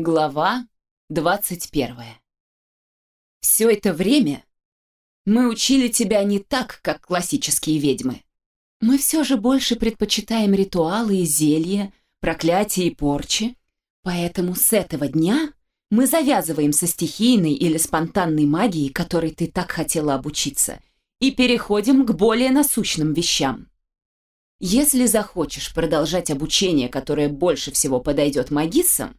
Глава 21. Все это время мы учили тебя не так, как классические ведьмы. Мы все же больше предпочитаем ритуалы и зелья, проклятия и порчи, поэтому с этого дня мы завязываем со стихийной или спонтанной магией, которой ты так хотела обучиться, и переходим к более насущным вещам. Если захочешь продолжать обучение, которое больше всего подойдет магиссам,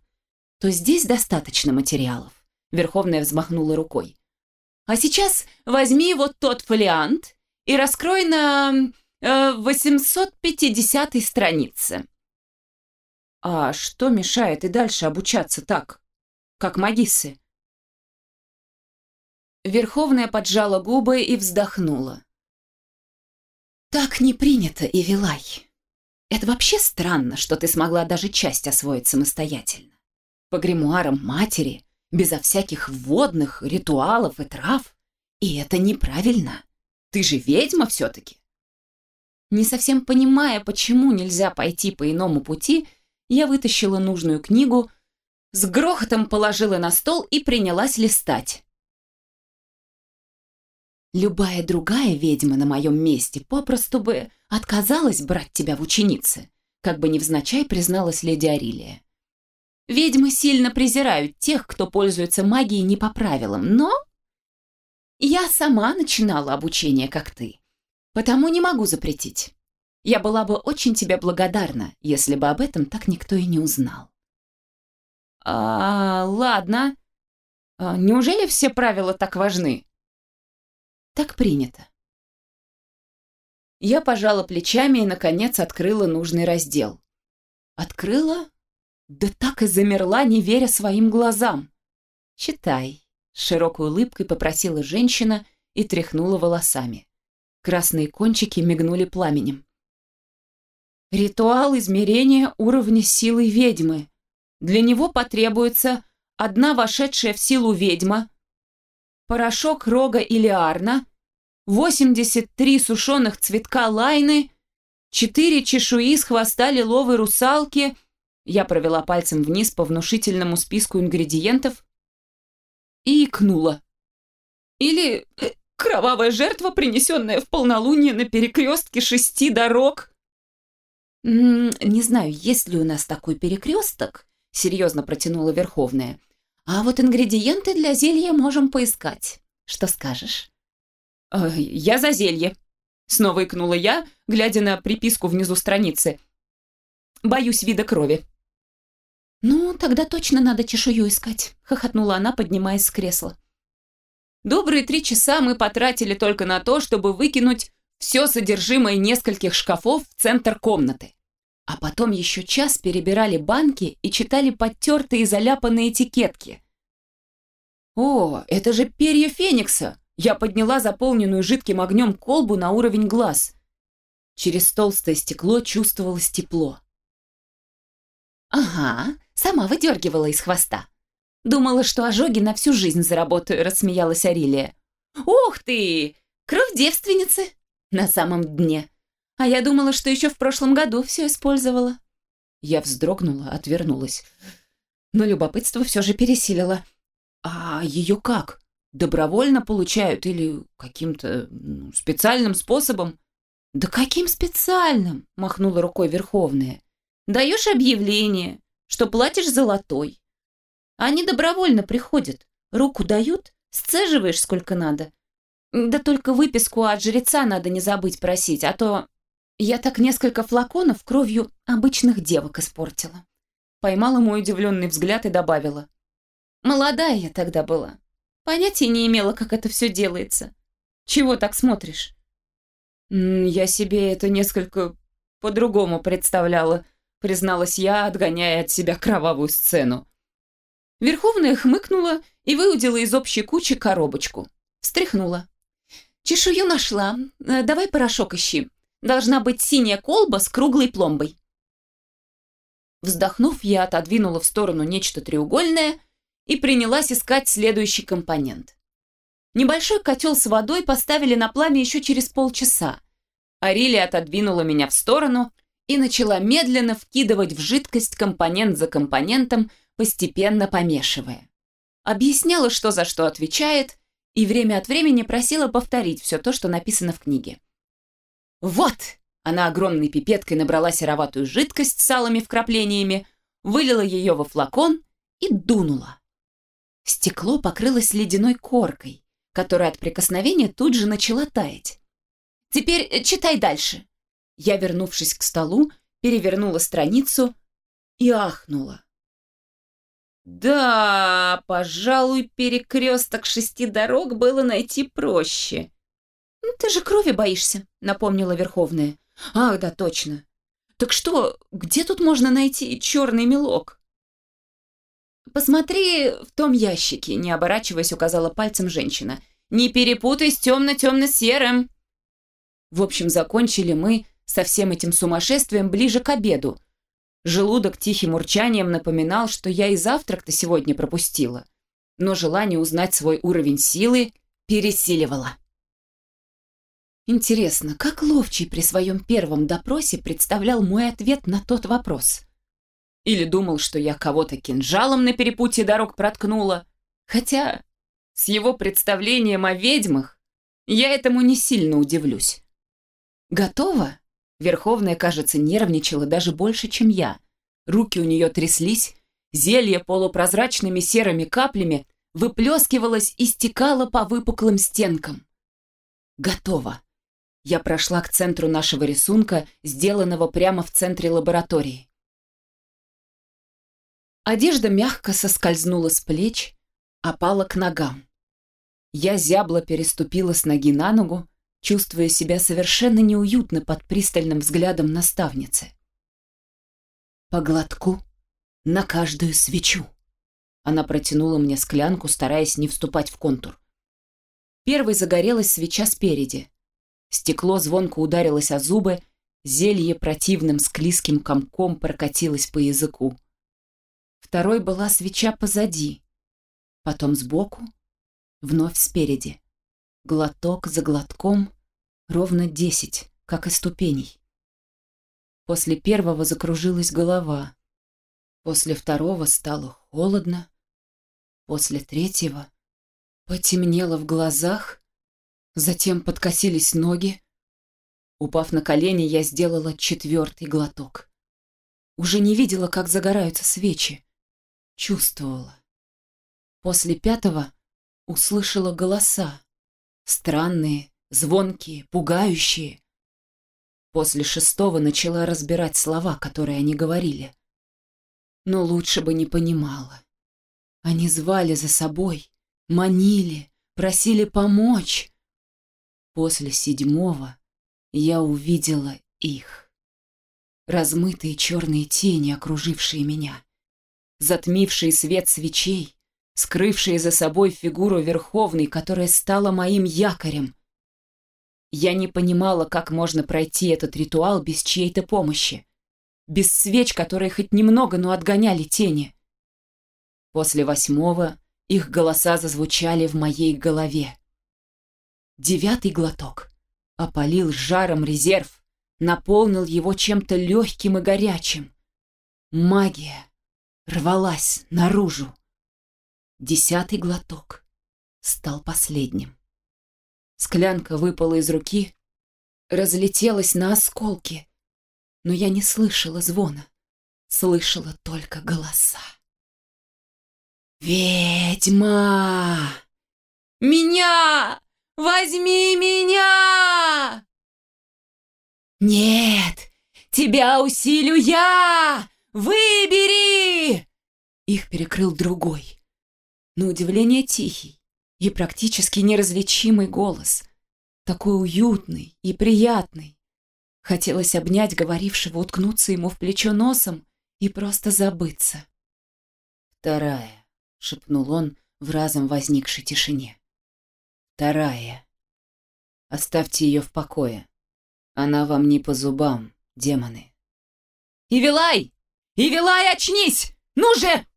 то здесь достаточно материалов. Верховная взмахнула рукой. А сейчас возьми вот тот фолиант и раскрой на э, 850 странице. А что мешает и дальше обучаться так, как магиссы? Верховная поджала губы и вздохнула. «Так не принято, Ивилай. Это вообще странно, что ты смогла даже часть освоить самостоятельно по гримуарам матери, безо всяких вводных, ритуалов и трав. И это неправильно. Ты же ведьма все-таки. Не совсем понимая, почему нельзя пойти по иному пути, я вытащила нужную книгу, с грохотом положила на стол и принялась листать. Любая другая ведьма на моем месте попросту бы отказалась брать тебя в ученицы, как бы невзначай призналась леди Арилия. Ведьмы сильно презирают тех, кто пользуется магией не по правилам, но... Я сама начинала обучение, как ты. Потому не могу запретить. Я была бы очень тебе благодарна, если бы об этом так никто и не узнал. А, ладно. А, неужели все правила так важны? Так принято. Я пожала плечами и, наконец, открыла нужный раздел. Открыла да так и замерла, не веря своим глазам. «Читай», — широкой улыбкой попросила женщина и тряхнула волосами. Красные кончики мигнули пламенем. «Ритуал измерения уровня силы ведьмы. Для него потребуется одна вошедшая в силу ведьма, порошок рога или арна, 83 сушеных цветка лайны, 4 чешуи с хвоста лиловой русалки — я провела пальцем вниз по внушительному списку ингредиентов и икнула. Или э, кровавая жертва, принесенная в полнолуние на перекрестке шести дорог. «Не знаю, есть ли у нас такой перекресток», — серьезно протянула Верховная. «А вот ингредиенты для зелья можем поискать. Что скажешь?» «Э, «Я за зелье», — снова икнула я, глядя на приписку внизу страницы. «Боюсь вида крови». «Ну, тогда точно надо чешую искать», — хохотнула она, поднимаясь с кресла. Добрые три часа мы потратили только на то, чтобы выкинуть все содержимое нескольких шкафов в центр комнаты. А потом еще час перебирали банки и читали подтертые и заляпанные этикетки. «О, это же перья феникса!» Я подняла заполненную жидким огнем колбу на уровень глаз. Через толстое стекло чувствовалось тепло. «Ага, сама выдергивала из хвоста. Думала, что ожоги на всю жизнь заработаю», — рассмеялась Арилия. «Ух ты! Кровь девственницы!» На самом дне. А я думала, что еще в прошлом году все использовала. Я вздрогнула, отвернулась. Но любопытство все же пересилило. «А ее как? Добровольно получают или каким-то ну, специальным способом?» «Да каким специальным?» — махнула рукой Верховная. Даешь объявление, что платишь золотой. Они добровольно приходят, руку дают, сцеживаешь сколько надо. Да только выписку от жреца надо не забыть просить, а то я так несколько флаконов кровью обычных девок испортила. Поймала мой удивленный взгляд и добавила. Молодая я тогда была. Понятия не имела, как это все делается. Чего так смотришь? Я себе это несколько по-другому представляла, призналась я, отгоняя от себя кровавую сцену. Верховная хмыкнула и выудила из общей кучи коробочку. Встряхнула. «Чешую нашла. Э, давай порошок ищи. Должна быть синяя колба с круглой пломбой». Вздохнув, я отодвинула в сторону нечто треугольное и принялась искать следующий компонент. Небольшой котел с водой поставили на пламя еще через полчаса. Арилия отодвинула меня в сторону и начала медленно вкидывать в жидкость компонент за компонентом, постепенно помешивая. Объясняла, что за что отвечает, и время от времени просила повторить все то, что написано в книге. «Вот!» Она огромной пипеткой набрала сероватую жидкость с алыми вкраплениями, вылила ее во флакон и дунула. Стекло покрылось ледяной коркой, которая от прикосновения тут же начала таять. «Теперь э, читай дальше». Я, вернувшись к столу, перевернула страницу и ахнула. Да, пожалуй, перекресток шести дорог было найти проще. «Ну, «Ты же крови боишься», — напомнила Верховная. «Ах, да, точно. Так что, где тут можно найти черный мелок?» «Посмотри в том ящике», — не оборачиваясь, указала пальцем женщина. «Не перепутай с темно-темно-серым». В общем, закончили мы со всем этим сумасшествием ближе к обеду. Желудок тихим урчанием напоминал, что я и завтрак-то сегодня пропустила. Но желание узнать свой уровень силы пересиливало. Интересно, как Ловчий при своем первом допросе представлял мой ответ на тот вопрос? Или думал, что я кого-то кинжалом на перепутье дорог проткнула? Хотя с его представлением о ведьмах я этому не сильно удивлюсь. Готово? Верховная, кажется, нервничала даже больше, чем я. Руки у нее тряслись, зелье полупрозрачными серыми каплями выплескивалось и стекало по выпуклым стенкам. Готово. Я прошла к центру нашего рисунка, сделанного прямо в центре лаборатории. Одежда мягко соскользнула с плеч, опала к ногам. Я зябло переступила с ноги на ногу, чувствуя себя совершенно неуютно под пристальным взглядом наставницы. По глотку на каждую свечу. Она протянула мне склянку, стараясь не вступать в контур. Первой загорелась свеча спереди. Стекло звонко ударилось о зубы, зелье противным склизким комком прокатилось по языку. Второй была свеча позади, потом сбоку, вновь спереди. Глоток за глотком, ровно десять, как и ступеней. После первого закружилась голова, после второго стало холодно, после третьего потемнело в глазах, Затем подкосились ноги. Упав на колени, я сделала четвертый глоток. Уже не видела, как загораются свечи. Чувствовала. После пятого услышала голоса. Странные, звонкие, пугающие. После шестого начала разбирать слова, которые они говорили. Но лучше бы не понимала. Они звали за собой, манили, просили помочь. После седьмого я увидела их. Размытые черные тени, окружившие меня. Затмившие свет свечей, скрывшие за собой фигуру Верховной, которая стала моим якорем. Я не понимала, как можно пройти этот ритуал без чьей-то помощи. Без свеч, которые хоть немного, но отгоняли тени. После восьмого их голоса зазвучали в моей голове. Девятый глоток. Опалил жаром резерв, наполнил его чем-то легким и горячим. Магия рвалась наружу. Десятый глоток стал последним. Склянка выпала из руки, разлетелась на осколки, но я не слышала звона, слышала только голоса. «Ведьма! Меня!» Возьми меня!» «Нет, тебя усилю я! Выбери!» Их перекрыл другой, на удивление тихий и практически неразличимый голос, такой уютный и приятный. Хотелось обнять говорившего, уткнуться ему в плечо носом и просто забыться. «Вторая», — шепнул он в разом возникшей тишине. Вторая. Оставьте ее в покое. Она вам не по зубам, демоны. «Ивилай! Ивилай, очнись! Ну же!»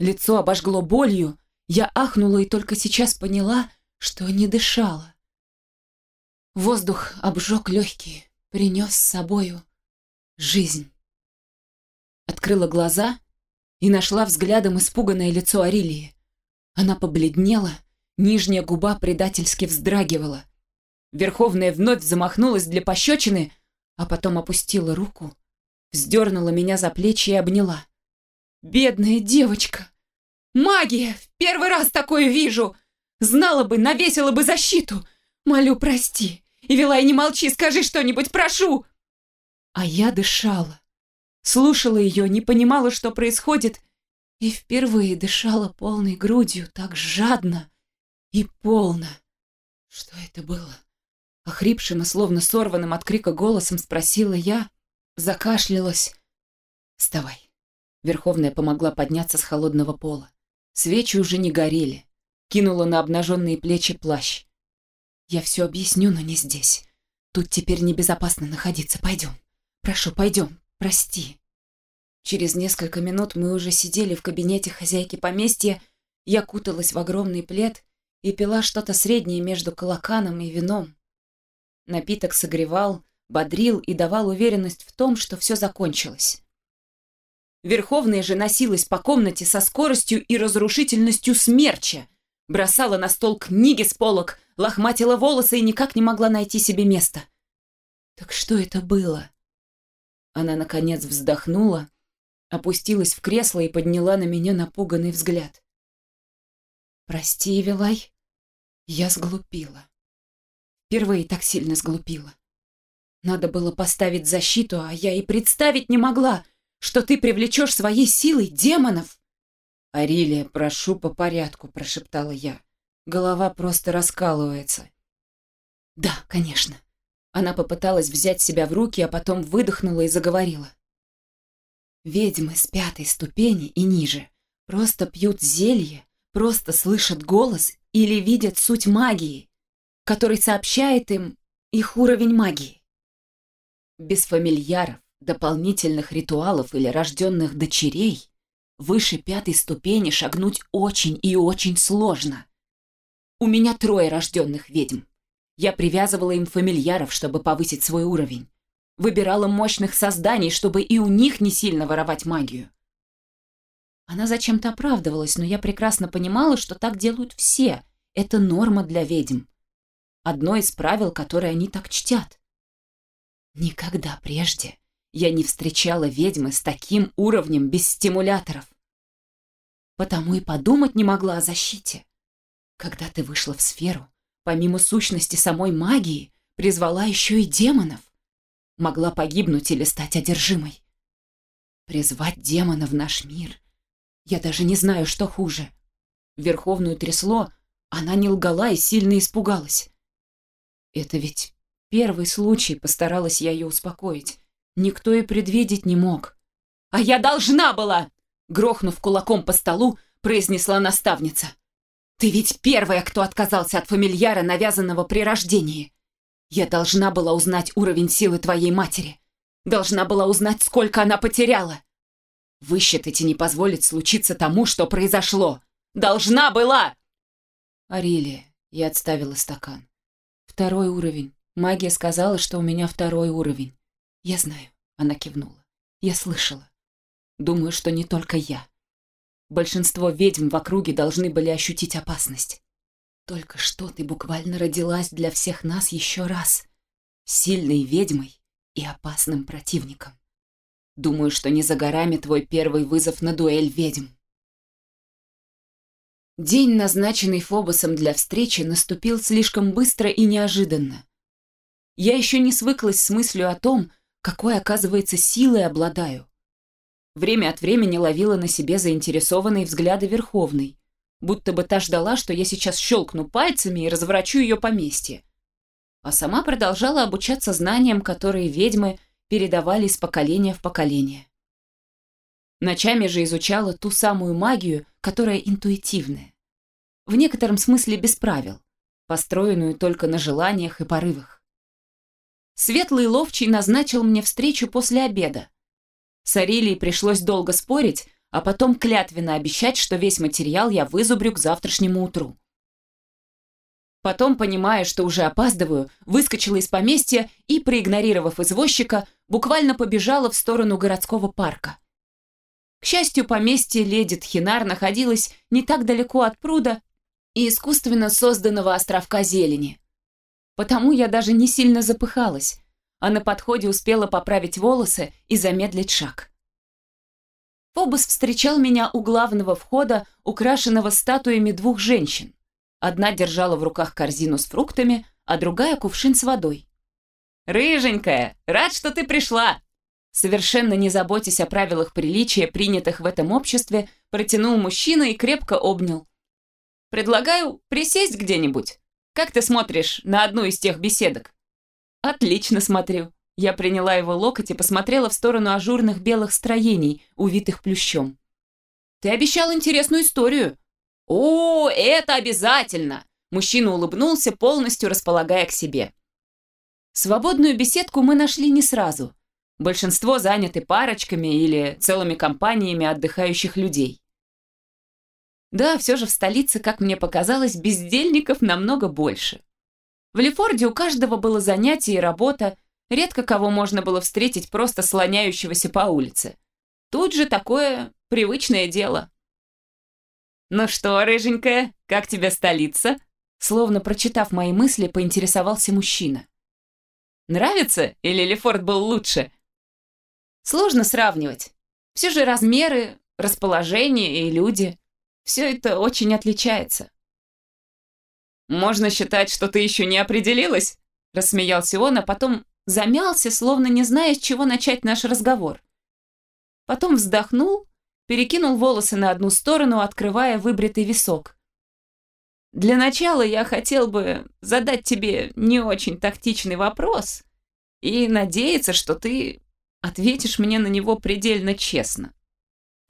Лицо обожгло болью. Я ахнула и только сейчас поняла, что не дышала. Воздух обжег легкие, принес с собою жизнь. Открыла глаза и нашла взглядом испуганное лицо Арилии. Она побледнела, нижняя губа предательски вздрагивала. Верховная вновь замахнулась для пощечины, а потом опустила руку, вздернула меня за плечи и обняла. «Бедная девочка! Магия! В первый раз такое вижу! Знала бы, навесила бы защиту! Молю, прости! И Вилай, не молчи, скажи что-нибудь, прошу!» А я дышала. Слушала ее, не понимала, что происходит, и впервые дышала полной грудью, так жадно и полно. Что это было? Охрипшим и словно сорванным от крика голосом спросила я, закашлялась. «Вставай». Верховная помогла подняться с холодного пола. Свечи уже не горели. Кинула на обнаженные плечи плащ. «Я все объясню, но не здесь. Тут теперь небезопасно находиться. Пойдем. Прошу, пойдем. Прости». Через несколько минут мы уже сидели в кабинете хозяйки поместья, я куталась в огромный плед и пила что-то среднее между колоканом и вином. Напиток согревал, бодрил и давал уверенность в том, что все закончилось. Верховная же носилась по комнате со скоростью и разрушительностью смерча, бросала на стол книги с полок, лохматила волосы и никак не могла найти себе места. Так что это было? Она, наконец, вздохнула, опустилась в кресло и подняла на меня напуганный взгляд. «Прости, Эвелай, я сглупила. Впервые так сильно сглупила. Надо было поставить защиту, а я и представить не могла, что ты привлечешь своей силой демонов». «Арилия, прошу по порядку», — прошептала я. Голова просто раскалывается. «Да, конечно». Она попыталась взять себя в руки, а потом выдохнула и заговорила. Ведьмы с пятой ступени и ниже просто пьют зелье, просто слышат голос или видят суть магии, который сообщает им их уровень магии. Без фамильяров, дополнительных ритуалов или рожденных дочерей выше пятой ступени шагнуть очень и очень сложно. У меня трое рожденных ведьм. Я привязывала им фамильяров, чтобы повысить свой уровень. Выбирала мощных созданий, чтобы и у них не сильно воровать магию. Она зачем-то оправдывалась, но я прекрасно понимала, что так делают все. Это норма для ведьм. Одно из правил, которые они так чтят. Никогда прежде я не встречала ведьмы с таким уровнем без стимуляторов. Потому и подумать не могла о защите. Когда ты вышла в сферу, помимо сущности самой магии, призвала еще и демонов могла погибнуть или стать одержимой. Призвать демона в наш мир. Я даже не знаю, что хуже. Верховную трясло, она не лгала и сильно испугалась. Это ведь первый случай, постаралась я ее успокоить. Никто и предвидеть не мог. «А я должна была!» Грохнув кулаком по столу, произнесла наставница. «Ты ведь первая, кто отказался от фамильяра, навязанного при рождении. Я должна была узнать уровень силы твоей матери. Должна была узнать, сколько она потеряла. Высчитать и не позволить случиться тому, что произошло. Должна была!» «Арилия», — я отставила стакан. «Второй уровень. Магия сказала, что у меня второй уровень. Я знаю», — она кивнула. «Я слышала. Думаю, что не только я. Большинство ведьм в округе должны были ощутить опасность. Только что ты буквально родилась для всех нас еще раз. Сильной ведьмой и опасным противником. Думаю, что не за горами твой первый вызов на дуэль ведьм. День, назначенный Фобосом для встречи, наступил слишком быстро и неожиданно. Я еще не свыклась с мыслью о том, какой, оказывается, силой обладаю. Время от времени ловила на себе заинтересованные взгляды Верховной, будто бы та ждала, что я сейчас щелкну пальцами и разворачу ее поместье. А сама продолжала обучаться знаниям, которые ведьмы передавали из поколения в поколение. Ночами же изучала ту самую магию, которая интуитивная. В некотором смысле без правил, построенную только на желаниях и порывах. Светлый ловчий назначил мне встречу после обеда. С Арилией пришлось долго спорить, а потом клятвенно обещать, что весь материал я вызубрю к завтрашнему утру. Потом, понимая, что уже опаздываю, выскочила из поместья и, проигнорировав извозчика, буквально побежала в сторону городского парка. К счастью, поместье леди Тхинар находилось не так далеко от пруда и искусственно созданного островка зелени. Потому я даже не сильно запыхалась, а на подходе успела поправить волосы и замедлить шаг. Фобос встречал меня у главного входа, украшенного статуями двух женщин. Одна держала в руках корзину с фруктами, а другая — кувшин с водой. «Рыженькая, рад, что ты пришла!» Совершенно не заботясь о правилах приличия, принятых в этом обществе, протянул мужчина и крепко обнял. «Предлагаю присесть где-нибудь. Как ты смотришь на одну из тех беседок?» «Отлично смотрю». Я приняла его локоть и посмотрела в сторону ажурных белых строений, увитых плющом. «Ты обещал интересную историю». «О, это обязательно!» Мужчина улыбнулся, полностью располагая к себе. Свободную беседку мы нашли не сразу. Большинство заняты парочками или целыми компаниями отдыхающих людей. Да, все же в столице, как мне показалось, бездельников намного больше. В Лефорде у каждого было занятие и работа, редко кого можно было встретить просто слоняющегося по улице. Тут же такое привычное дело. «Ну что, рыженькая, как тебе столица?» Словно прочитав мои мысли, поинтересовался мужчина. «Нравится или Лефорд был лучше?» Сложно сравнивать. Все же размеры, расположение и люди. Все это очень отличается. «Можно считать, что ты еще не определилась?» Рассмеялся он, а потом замялся, словно не зная, с чего начать наш разговор. Потом вздохнул, перекинул волосы на одну сторону, открывая выбритый висок. «Для начала я хотел бы задать тебе не очень тактичный вопрос и надеяться, что ты ответишь мне на него предельно честно.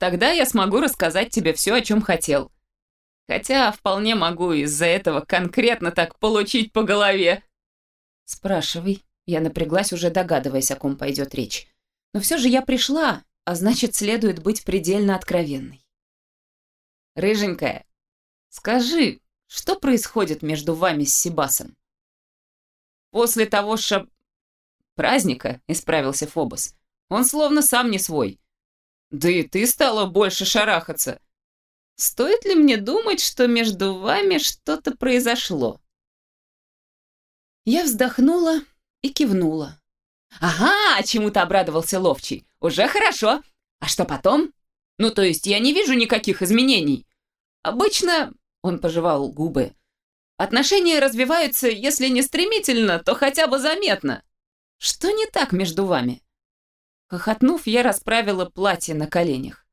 Тогда я смогу рассказать тебе все, о чем хотел. Хотя вполне могу из-за этого конкретно так получить по голове. Спрашивай. Я напряглась, уже догадываясь, о ком пойдет речь. Но все же я пришла, а значит, следует быть предельно откровенной. Рыженькая, скажи, что происходит между вами с Сибасом? После того шаб... праздника, исправился Фобос, он словно сам не свой. Да и ты стала больше шарахаться. Стоит ли мне думать, что между вами что-то произошло? Я вздохнула и кивнула. «Ага!» — чему-то обрадовался Ловчий. «Уже хорошо. А что потом?» «Ну, то есть я не вижу никаких изменений. Обычно...» — он пожевал губы. «Отношения развиваются, если не стремительно, то хотя бы заметно. Что не так между вами?» Хохотнув, я расправила платье на коленях.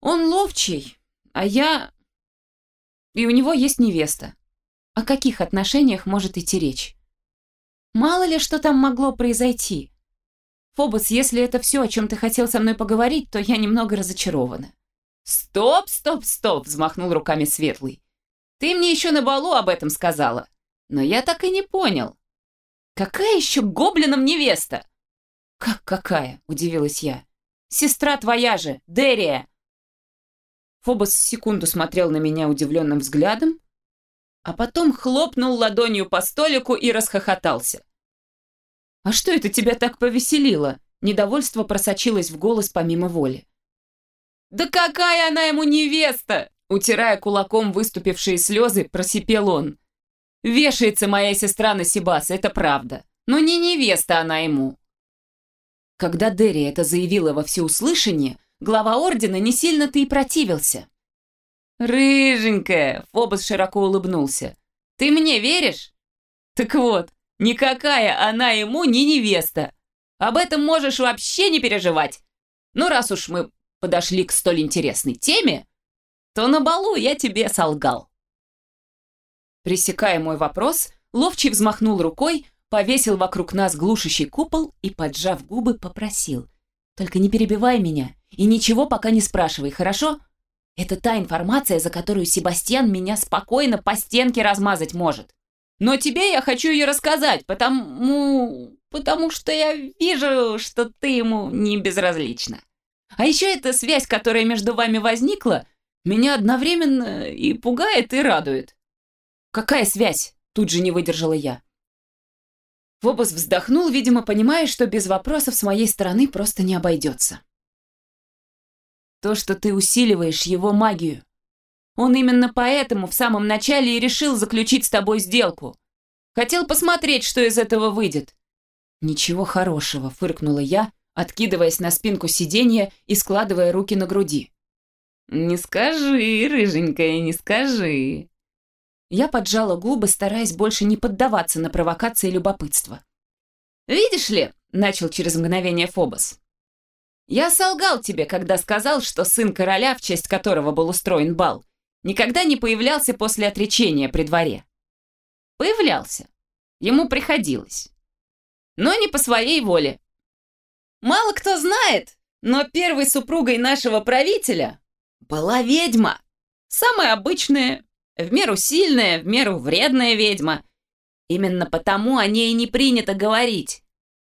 Он ловчий, а я... И у него есть невеста. О каких отношениях может идти речь? Мало ли, что там могло произойти. Фобос, если это все, о чем ты хотел со мной поговорить, то я немного разочарована. «Стоп, стоп, стоп!» — взмахнул руками Светлый. «Ты мне еще на балу об этом сказала. Но я так и не понял. Какая еще гоблином невеста?» «Как какая?» – удивилась я. «Сестра твоя же, Дерия!» Фобос секунду смотрел на меня удивленным взглядом, а потом хлопнул ладонью по столику и расхохотался. «А что это тебя так повеселило?» Недовольство просочилось в голос помимо воли. «Да какая она ему невеста!» Утирая кулаком выступившие слезы, просипел он. «Вешается моя сестра на Сибас, это правда. Но не невеста она ему. Когда Дерри это заявила во всеуслышание, глава ордена не сильно-то и противился. «Рыженькая!» — Фобос широко улыбнулся. «Ты мне веришь?» «Так вот, никакая она ему не невеста. Об этом можешь вообще не переживать. Ну, раз уж мы подошли к столь интересной теме, то на балу я тебе солгал». Пресекая мой вопрос, Ловчий взмахнул рукой, повесил вокруг нас глушащий купол и, поджав губы, попросил. «Только не перебивай меня и ничего пока не спрашивай, хорошо? Это та информация, за которую Себастьян меня спокойно по стенке размазать может. Но тебе я хочу ее рассказать, потому... потому что я вижу, что ты ему не безразлична. А еще эта связь, которая между вами возникла, меня одновременно и пугает, и радует». «Какая связь?» – тут же не выдержала я. Фобос вздохнул, видимо, понимая, что без вопросов с моей стороны просто не обойдется. То, что ты усиливаешь его магию. Он именно поэтому в самом начале и решил заключить с тобой сделку. Хотел посмотреть, что из этого выйдет. Ничего хорошего, фыркнула я, откидываясь на спинку сиденья и складывая руки на груди. «Не скажи, рыженькая, не скажи». Я поджала губы, стараясь больше не поддаваться на провокации любопытства. «Видишь ли», — начал через мгновение Фобос, «я солгал тебе, когда сказал, что сын короля, в честь которого был устроен бал, никогда не появлялся после отречения при дворе. Появлялся. Ему приходилось. Но не по своей воле. Мало кто знает, но первой супругой нашего правителя была ведьма. Самая обычная, в меру сильная, в меру вредная ведьма. Именно потому о ней не принято говорить.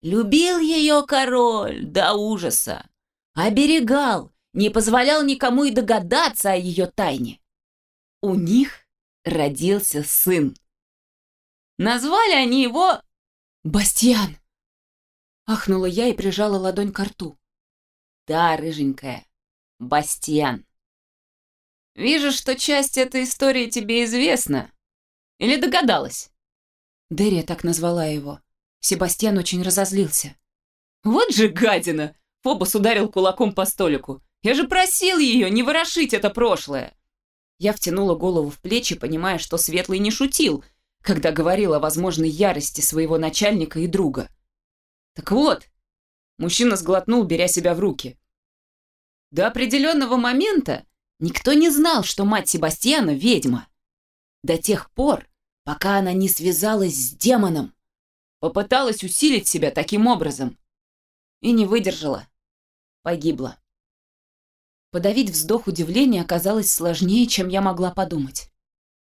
Любил ее король до ужаса. Оберегал, не позволял никому и догадаться о ее тайне. У них родился сын. Назвали они его «Бастиан!» Ахнула я и прижала ладонь к рту. «Да, рыженькая, Бастиан. Вижу, что часть этой истории тебе известна. Или догадалась?» Дерия так назвала его. Себастьян очень разозлился. «Вот же гадина!» Фобос ударил кулаком по столику. «Я же просил ее не ворошить это прошлое!» Я втянула голову в плечи, понимая, что Светлый не шутил, когда говорил о возможной ярости своего начальника и друга. «Так вот», — мужчина сглотнул, беря себя в руки. «До определенного момента никто не знал, что мать Себастьяна — ведьма. До тех пор, пока она не связалась с демоном. Попыталась усилить себя таким образом. И не выдержала. Погибла. Подавить вздох удивления оказалось сложнее, чем я могла подумать.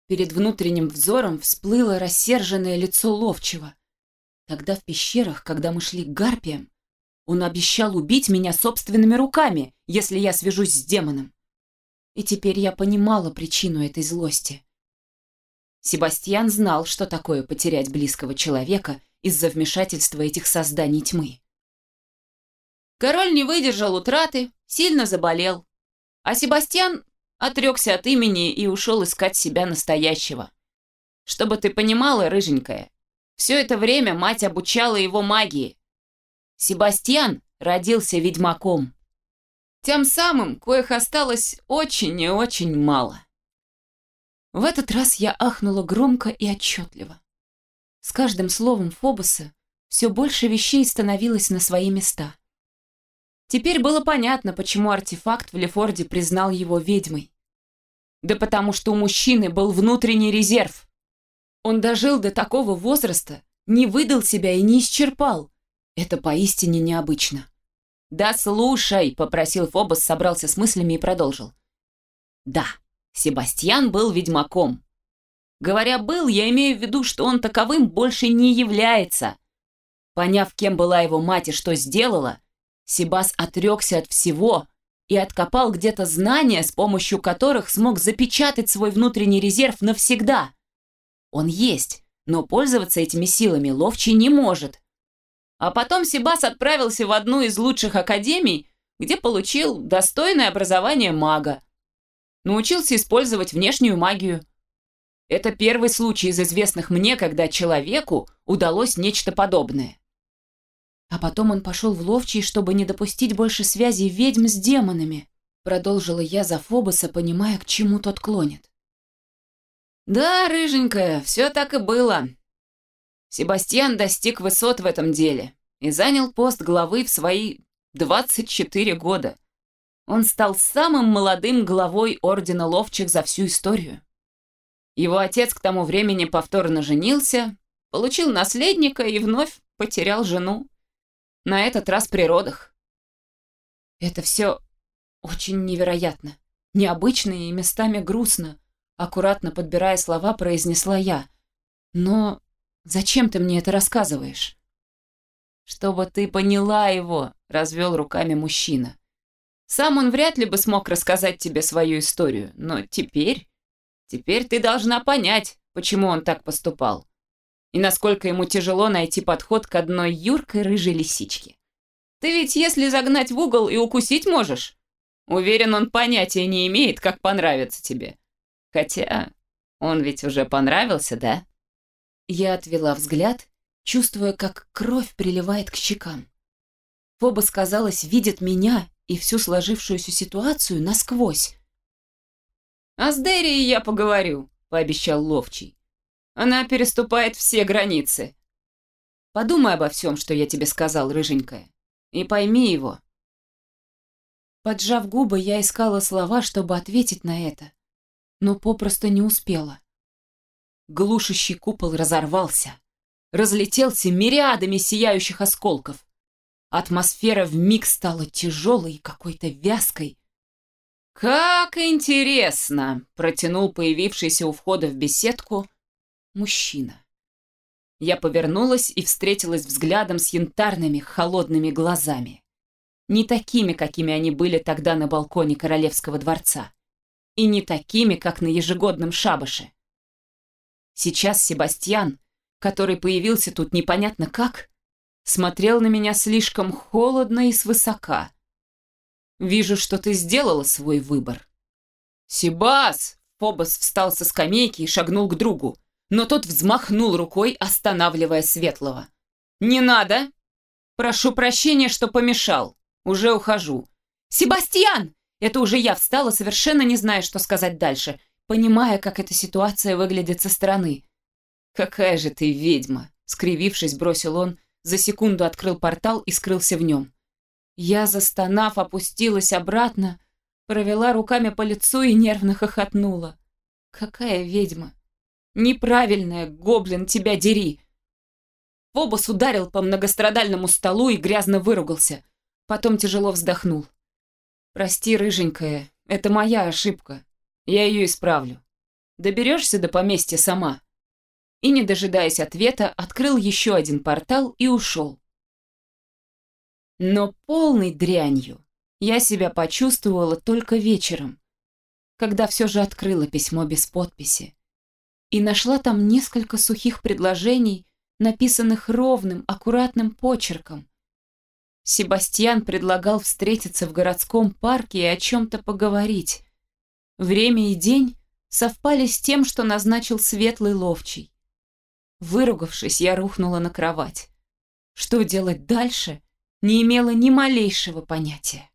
Перед внутренним взором всплыло рассерженное лицо ловчего. Тогда в пещерах, когда мы шли к гарпиям, он обещал убить меня собственными руками, если я свяжусь с демоном. И теперь я понимала причину этой злости. Себастьян знал, что такое потерять близкого человека из-за вмешательства этих созданий тьмы. Король не выдержал утраты, сильно заболел, а Себастьян отрекся от имени и ушел искать себя настоящего. Чтобы ты понимала, рыженькая, все это время мать обучала его магии. Себастьян родился ведьмаком. Тем самым, коих осталось очень и очень мало. В этот раз я ахнула громко и отчетливо. С каждым словом Фобоса все больше вещей становилось на свои места. Теперь было понятно, почему артефакт в Лефорде признал его ведьмой. Да потому что у мужчины был внутренний резерв. Он дожил до такого возраста, не выдал себя и не исчерпал. Это поистине необычно. «Да слушай», — попросил Фобос, собрался с мыслями и продолжил. «Да, Себастьян был ведьмаком. Говоря «был», я имею в виду, что он таковым больше не является. Поняв, кем была его мать и что сделала, Себас отрекся от всего и откопал где-то знания, с помощью которых смог запечатать свой внутренний резерв навсегда. Он есть, но пользоваться этими силами Ловчий не может. А потом Себас отправился в одну из лучших академий, где получил достойное образование мага. Научился использовать внешнюю магию. Это первый случай из известных мне, когда человеку удалось нечто подобное. А потом он пошел в ловчий, чтобы не допустить больше связи ведьм с демонами. Продолжила я за Фобоса, понимая, к чему тот клонит. Да, рыженькая, все так и было. Себастьян достиг высот в этом деле и занял пост главы в свои 24 года. Он стал самым молодым главой Ордена Ловчих за всю историю. Его отец к тому времени повторно женился, получил наследника и вновь потерял жену. На этот раз при родах. Это все очень невероятно, необычно и местами грустно, аккуратно подбирая слова, произнесла я. Но зачем ты мне это рассказываешь? Чтобы ты поняла его, развел руками мужчина. Сам он вряд ли бы смог рассказать тебе свою историю, но теперь... Теперь ты должна понять, почему он так поступал и насколько ему тяжело найти подход к одной юркой рыжей лисичке. Ты ведь если загнать в угол и укусить можешь, Уверен, он понятия не имеет, как понравится тебе. Хотя он ведь уже понравился, да? Я отвела взгляд, чувствуя, как кровь приливает к щекам. Фобос, казалось, видит меня и всю сложившуюся ситуацию насквозь. «А с Деррией я поговорю», — пообещал Ловчий. «Она переступает все границы. Подумай обо всем, что я тебе сказал, рыженькая, и пойми его». Поджав губы, я искала слова, чтобы ответить на это, но попросту не успела. Глушащий купол разорвался, разлетелся мириадами сияющих осколков. Атмосфера вмиг стала тяжелой и какой-то вязкой. «Как интересно!» — протянул появившийся у входа в беседку мужчина. Я повернулась и встретилась взглядом с янтарными, холодными глазами. Не такими, какими они были тогда на балконе королевского дворца. И не такими, как на ежегодном шабаше. Сейчас Себастьян, который появился тут непонятно как, смотрел на меня слишком холодно и свысока. «Вижу, что ты сделала свой выбор». «Себас!» Фобос встал со скамейки и шагнул к другу, но тот взмахнул рукой, останавливая Светлого. «Не надо! Прошу прощения, что помешал. Уже ухожу». «Себастьян!» Это уже я встала, совершенно не зная, что сказать дальше, понимая, как эта ситуация выглядит со стороны. «Какая же ты ведьма!» Скривившись, бросил он, за секунду открыл портал и скрылся в нем. Я, застонав, опустилась обратно, провела руками по лицу и нервно хохотнула. «Какая ведьма! Неправильная, гоблин, тебя дери!» Фобос ударил по многострадальному столу и грязно выругался. Потом тяжело вздохнул. «Прости, рыженькая, это моя ошибка. Я ее исправлю. Доберешься до поместья сама?» и, не дожидаясь ответа, открыл еще один портал и ушел. Но полной дрянью я себя почувствовала только вечером, когда все же открыла письмо без подписи и нашла там несколько сухих предложений, написанных ровным, аккуратным почерком. Себастьян предлагал встретиться в городском парке и о чем-то поговорить. Время и день совпали с тем, что назначил Светлый Ловчий. Выругавшись, я рухнула на кровать. Что делать дальше, не имела ни малейшего понятия.